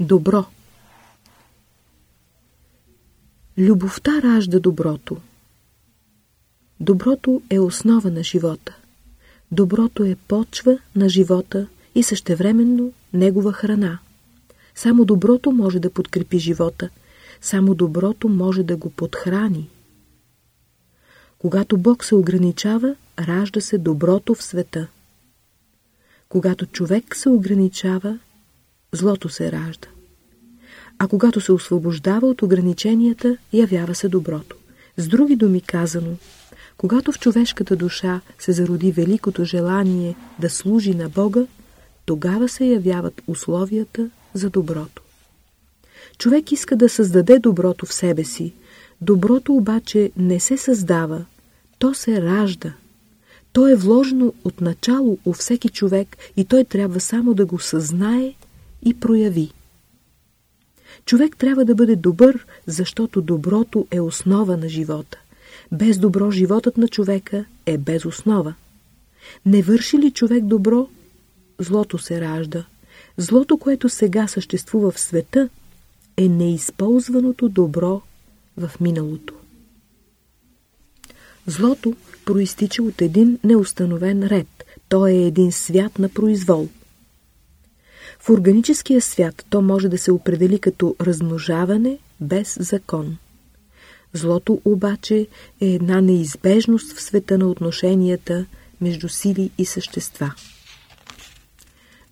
Добро Любовта ражда доброто. Доброто е основа на живота. Доброто е почва на живота и същевременно негова храна. Само доброто може да подкрепи живота. Само доброто може да го подхрани. Когато Бог се ограничава, ражда се доброто в света. Когато човек се ограничава, злото се ражда. А когато се освобождава от ограниченията, явява се доброто. С други думи казано, когато в човешката душа се зароди великото желание да служи на Бога, тогава се явяват условията за доброто. Човек иска да създаде доброто в себе си. Доброто обаче не се създава, то се ражда. То е вложено от начало у всеки човек и той трябва само да го съзнае и прояви. Човек трябва да бъде добър, защото доброто е основа на живота. Без добро животът на човека е без основа. Не върши ли човек добро, злото се ражда. Злото, което сега съществува в света, е неизползваното добро в миналото. Злото проистича от един неустановен ред. То е един свят на произвол. В органическия свят то може да се определи като размножаване без закон. Злото обаче е една неизбежност в света на отношенията между сили и същества.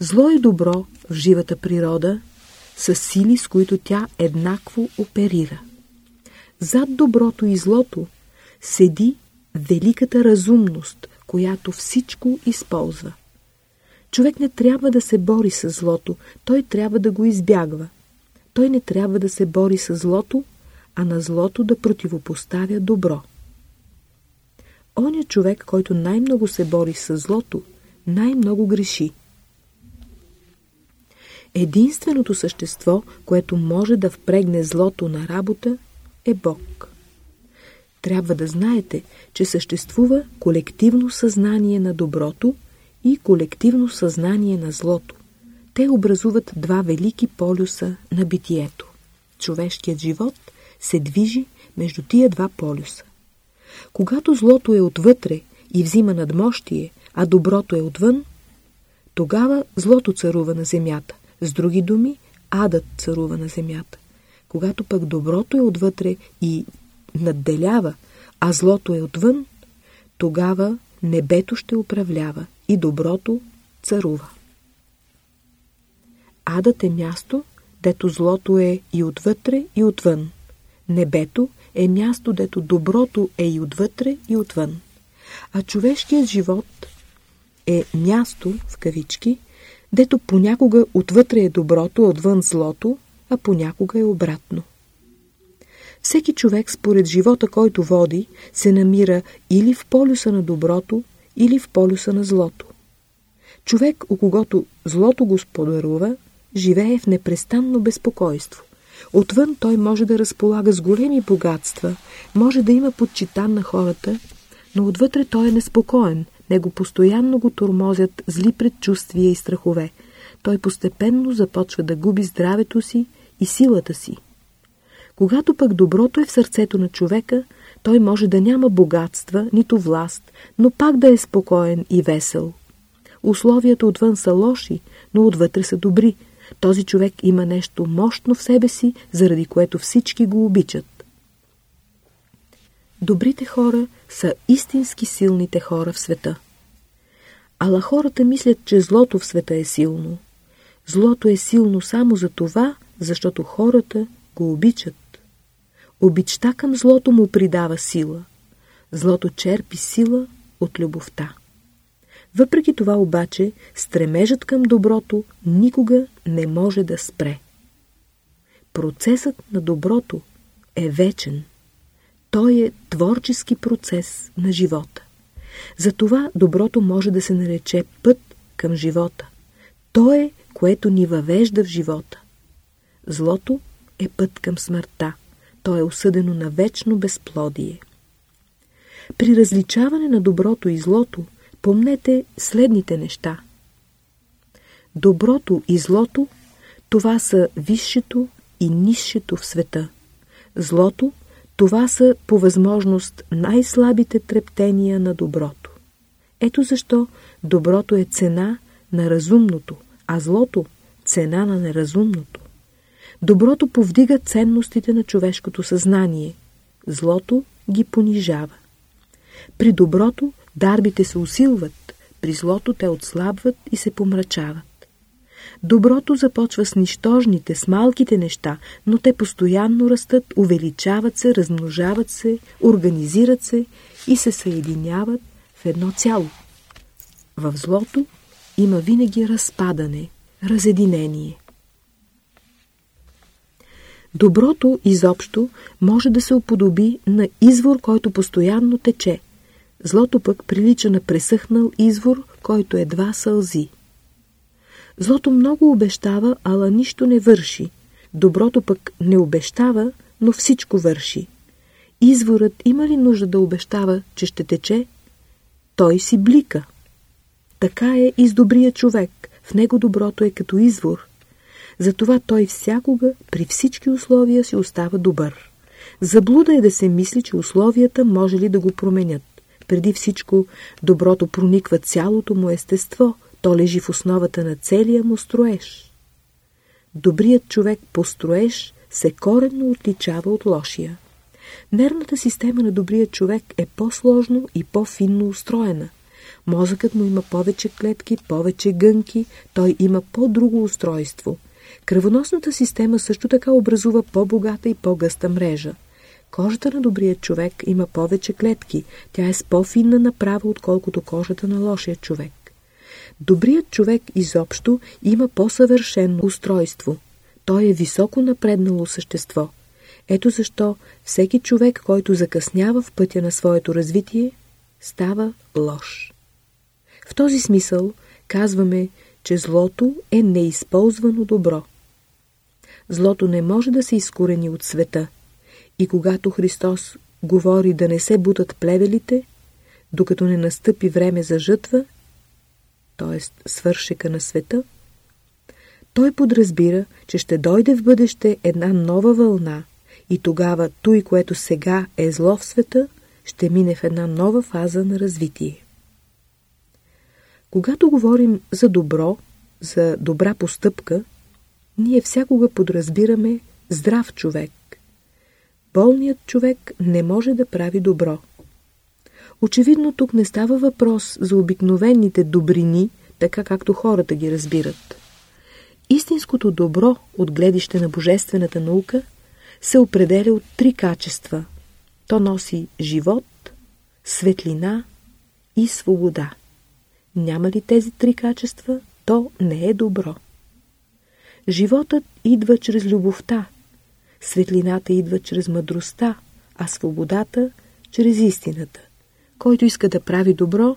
Зло и добро в живата природа са сили, с които тя еднакво оперира. Зад доброто и злото седи великата разумност, която всичко използва. Човек не трябва да се бори с злото, той трябва да го избягва. Той не трябва да се бори с злото, а на злото да противопоставя добро. Оня човек, който най-много се бори с злото, най-много греши. Единственото същество, което може да впрегне злото на работа, е Бог. Трябва да знаете, че съществува колективно съзнание на доброто и колективно съзнание на злото. Те образуват два велики полюса на битието. Човешкият живот се движи между тия два полюса. Когато злото е отвътре и взима надмощие, а доброто е отвън, тогава злото царува на земята. С други думи, адът царува на земята. Когато пък доброто е отвътре и надделява, а злото е отвън, тогава небето ще управлява и доброто царува. Адът е място, дето злото е и отвътре, и отвън. Небето е място, дето доброто е и отвътре, и отвън. А човешкият живот е място, в кавички, дето понякога отвътре е доброто, отвън злото, а понякога е обратно. Всеки човек според живота, който води, се намира или в полюса на доброто, или в полюса на злото. Човек, у когото злото го сподарува, живее в непрестанно безпокойство. Отвън той може да разполага с големи богатства, може да има подчитан на хората, но отвътре той е неспокоен, него постоянно го тормозят зли предчувствия и страхове. Той постепенно започва да губи здравето си и силата си. Когато пък доброто е в сърцето на човека, той може да няма богатства, нито власт, но пак да е спокоен и весел. Условията отвън са лоши, но отвътре са добри. Този човек има нещо мощно в себе си, заради което всички го обичат. Добрите хора са истински силните хора в света. Ала хората мислят, че злото в света е силно. Злото е силно само за това, защото хората го обичат. Обичта към злото му придава сила. Злото черпи сила от любовта. Въпреки това обаче, стремежът към доброто никога не може да спре. Процесът на доброто е вечен. Той е творчески процес на живота. Затова доброто може да се нарече път към живота. То е, което ни въвежда в живота. Злото е път към смъртта. То е осъдено на вечно безплодие. При различаване на доброто и злото, помнете следните неща. Доброто и злото, това са висшето и низшето в света. Злото, това са по възможност най-слабите трептения на доброто. Ето защо доброто е цена на разумното, а злото – цена на неразумното. Доброто повдига ценностите на човешкото съзнание, злото ги понижава. При доброто дарбите се усилват, при злото те отслабват и се помрачават. Доброто започва с нищожните, с малките неща, но те постоянно растат, увеличават се, размножават се, организират се и се съединяват в едно цяло. В злото има винаги разпадане, разединение. Доброто изобщо може да се уподоби на извор, който постоянно тече. Злото пък прилича на пресъхнал извор, който едва сълзи. Злото много обещава, ала нищо не върши. Доброто пък не обещава, но всичко върши. Изворът има ли нужда да обещава, че ще тече? Той си блика. Така е и с добрия човек. В него доброто е като извор. Затова той всякога, при всички условия си остава добър. Заблуда е да се мисли, че условията може ли да го променят. Преди всичко, доброто прониква цялото му естество, то лежи в основата на целия му строеж. Добрият човек по строеж се коренно отличава от лошия. Нервната система на добрия човек е по-сложно и по-финно устроена. Мозъкът му има повече клетки, повече гънки, той има по-друго устройство. Кръвоносната система също така образува по-богата и по-гъста мрежа. Кожата на добрия човек има повече клетки, тя е с по-финна направа, отколкото кожата на лошия човек. Добрият човек изобщо има по-съвършено устройство. Той е високо напреднало същество. Ето защо всеки човек, който закъснява в пътя на своето развитие, става лош. В този смисъл казваме, че злото е неизползвано добро. Злото не може да се изкорени от света. И когато Христос говори да не се бутат плевелите, докато не настъпи време за жътва, т.е. свършека на света, той подразбира, че ще дойде в бъдеще една нова вълна и тогава той, което сега е зло в света, ще мине в една нова фаза на развитие. Когато говорим за добро, за добра постъпка, ние всякога подразбираме здрав човек. Болният човек не може да прави добро. Очевидно тук не става въпрос за обикновените добрини, така както хората ги разбират. Истинското добро от гледище на божествената наука се определя от три качества. То носи живот, светлина и свобода. Няма ли тези три качества, то не е добро. Животът идва чрез любовта, светлината идва чрез мъдростта, а свободата – чрез истината. Който иска да прави добро,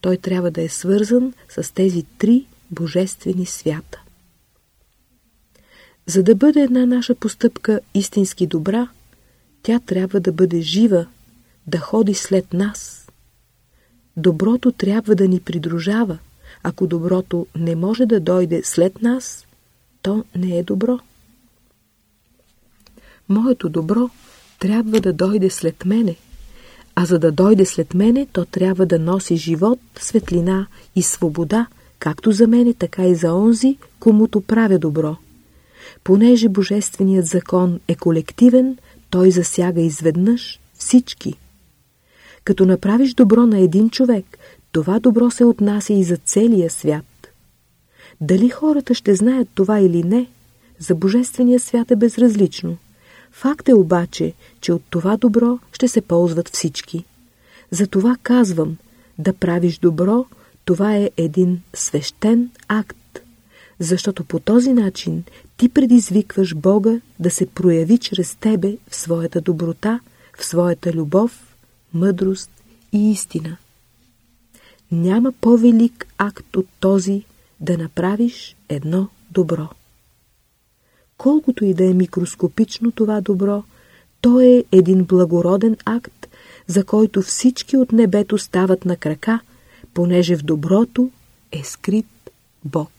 той трябва да е свързан с тези три божествени свята. За да бъде една наша постъпка истински добра, тя трябва да бъде жива, да ходи след нас. Доброто трябва да ни придружава. Ако доброто не може да дойде след нас, то не е добро. Моето добро трябва да дойде след мене, а за да дойде след мене, то трябва да носи живот, светлина и свобода, както за мене, така и за онзи, комуто правя добро. Понеже Божественият закон е колективен, той засяга изведнъж всички. Като направиш добро на един човек, това добро се отнася и за целия свят. Дали хората ще знаят това или не, за Божествения свят е безразлично. Факт е обаче, че от това добро ще се ползват всички. Затова казвам, да правиш добро, това е един свещен акт, защото по този начин ти предизвикваш Бога да се прояви чрез тебе в своята доброта, в своята любов, мъдрост и истина. Няма по-велик акт от този да направиш едно добро. Колкото и да е микроскопично това добро, то е един благороден акт, за който всички от небето стават на крака, понеже в доброто е скрит Бог.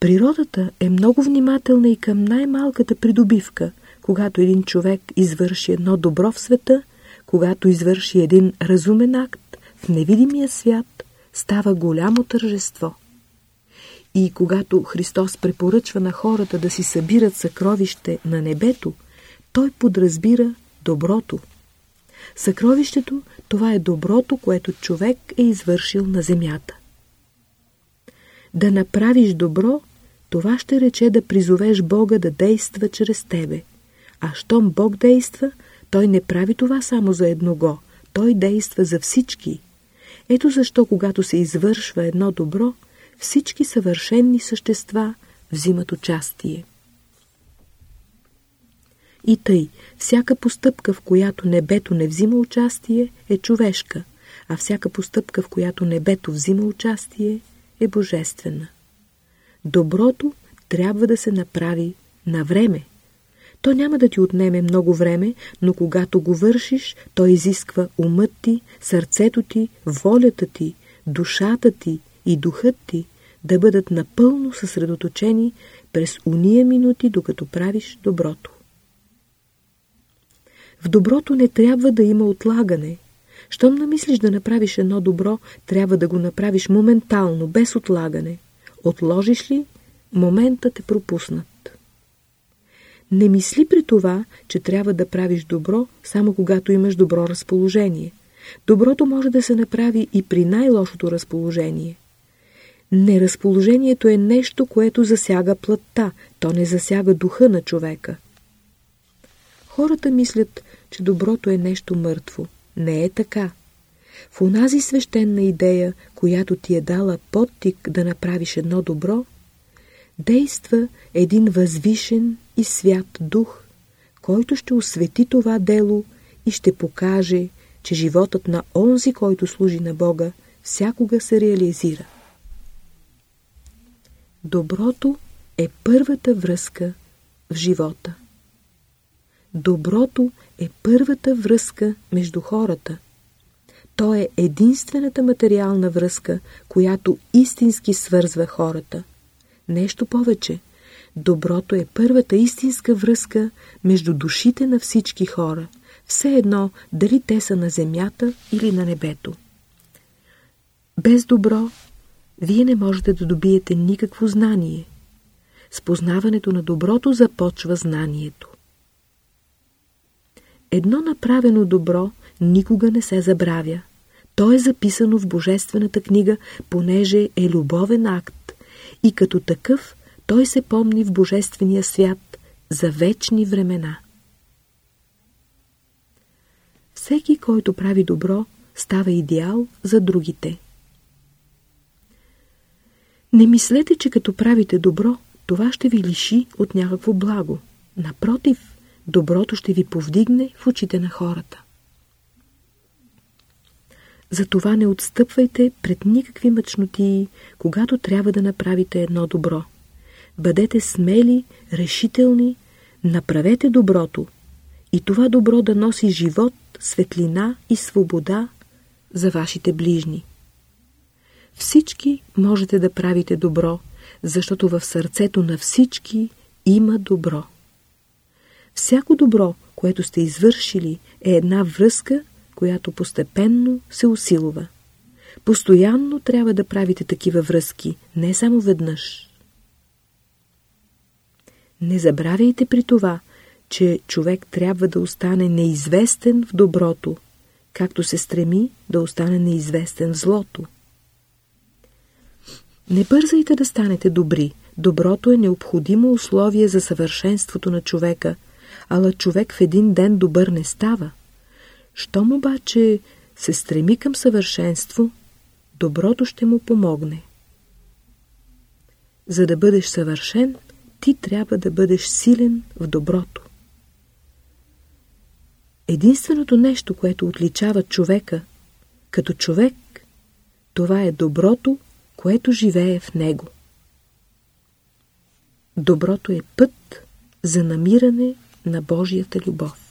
Природата е много внимателна и към най-малката придобивка, когато един човек извърши едно добро в света, когато извърши един разумен акт в невидимия свят, става голямо тържество. И когато Христос препоръчва на хората да си събират съкровище на небето, той подразбира доброто. Съкровището – това е доброто, което човек е извършил на земята. Да направиш добро, това ще рече да призовеш Бога да действа чрез тебе. А щом Бог действа, Той не прави това само за едного, Той действа за всички. Ето защо, когато се извършва едно добро, всички съвършенни същества взимат участие. И тъй, всяка постъпка, в която небето не взима участие, е човешка, а всяка постъпка, в която небето взима участие, е божествена. Доброто трябва да се направи на време. То няма да ти отнеме много време, но когато го вършиш, то изисква умът ти, сърцето ти, волята ти, душата ти и духът ти да бъдат напълно съсредоточени през уния минути, докато правиш доброто. В доброто не трябва да има отлагане. Щом намислиш да направиш едно добро, трябва да го направиш моментално, без отлагане. Отложиш ли, моментът е пропуснат. Не мисли при това, че трябва да правиш добро, само когато имаш добро разположение. Доброто може да се направи и при най-лошото разположение. Неразположението е нещо, което засяга плътта, то не засяга духа на човека. Хората мислят, че доброто е нещо мъртво. Не е така. В онази свещена идея, която ти е дала подтик да направиш едно добро, действа един възвишен и свят дух, който ще освети това дело и ще покаже, че животът на онзи, който служи на Бога, всякога се реализира. Доброто е първата връзка в живота. Доброто е първата връзка между хората. То е единствената материална връзка, която истински свързва хората. Нещо повече. Доброто е първата истинска връзка между душите на всички хора, все едно дали те са на земята или на небето. Без добро вие не можете да добиете никакво знание. С познаването на доброто започва знанието. Едно направено добро никога не се забравя. То е записано в Божествената книга, понеже е любовен акт и като такъв той се помни в Божествения свят за вечни времена. Всеки, който прави добро, става идеал за другите. Не мислете, че като правите добро, това ще ви лиши от някакво благо. Напротив, доброто ще ви повдигне в очите на хората. Затова не отстъпвайте пред никакви мъчноти, когато трябва да направите едно добро. Бъдете смели, решителни, направете доброто и това добро да носи живот, светлина и свобода за вашите ближни. Всички можете да правите добро, защото в сърцето на всички има добро. Всяко добро, което сте извършили, е една връзка, която постепенно се усилва. Постоянно трябва да правите такива връзки, не само веднъж. Не забравяйте при това, че човек трябва да остане неизвестен в доброто, както се стреми да остане неизвестен в злото. Не бързайте да станете добри. Доброто е необходимо условие за съвършенството на човека, ала човек в един ден добър не става. Щом обаче се стреми към съвършенство, доброто ще му помогне. За да бъдеш съвършен, ти трябва да бъдеш силен в доброто. Единственото нещо, което отличава човека като човек, това е доброто, което живее в него. Доброто е път за намиране на Божията любов.